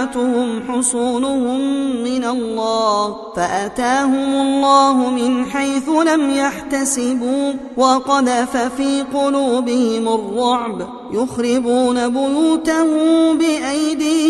مانعتهم حصونهم من الله فأتاهم الله من حيث لم يحتسبوا وقذف في قلوبهم الرعب يخربون بيوتهم بأيديهم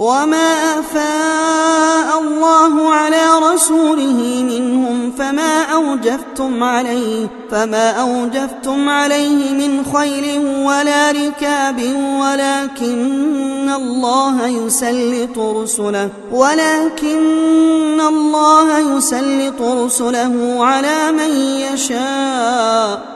وما أفاء الله على رسوله منهم فما أوجفتم عليه فما أوجفتم عليه من خيل ولا ركاب ولكن الله يسلط رسله ولكن الله يسلط رسله على من يشاء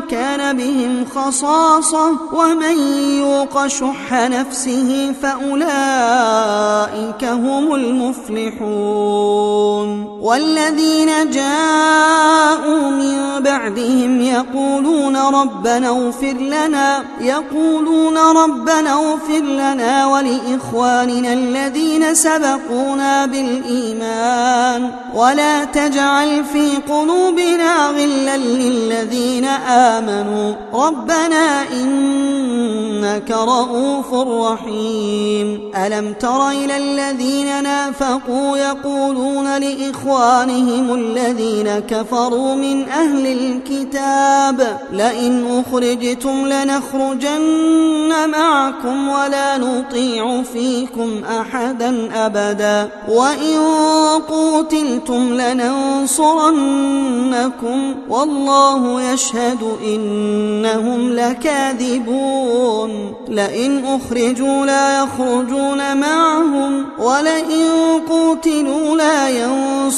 كان بهم خصاصة ومن يوق شح نفسه فأولئك هم المفلحون. والذين جاءوا من بعدهم يقولون ربنا اغفر لنا يقولون ربنا اغفر لنا ولإخواننا الذين سبقونا بالإيمان. ولا تجعل في قلوبنا غلا للذين آمنوا. ربنا إنك رؤوف رحيم. ألم تر إلى الذين نافقوا يقولون لإخوانهم الذين كفروا من أهل الكتاب لئن أخرجتم لنخرجن معكم ولا نطيع فيكم أحدا أبدا وإن قوتلتم لننصرنكم والله يشهد إنهم لكاذبون. لئن أخرجوا لا يخرجون معهم ولئن قوتلوا لا ينصرون.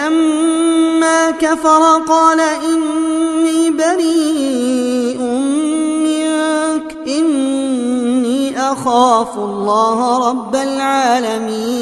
فلما كفر قال إني بريء منك إني أخاف الله رب العالمين.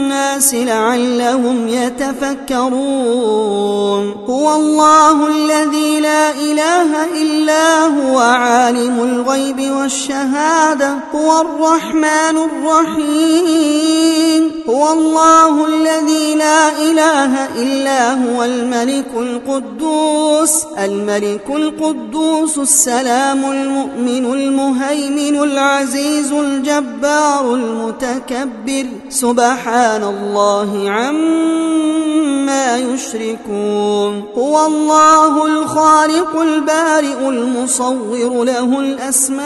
لعلهم يتفكرون. هو الله الذي لا إله إلا هو عالم الغيب والشهادة هو الرحمن الرحيم. هو الله الذي لا إله إلا هو الملك القدوس الملك القدوس السلام المؤمن المهيمن العزيز الجبار المتكبر. سبحان الله عما يشركون. هو الله الخالق البارئ المصور له الأسماء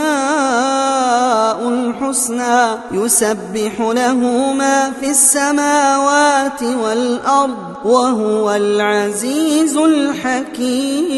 الحسنى يسبح له ما في السماوات والأرض وهو العزيز الحكيم.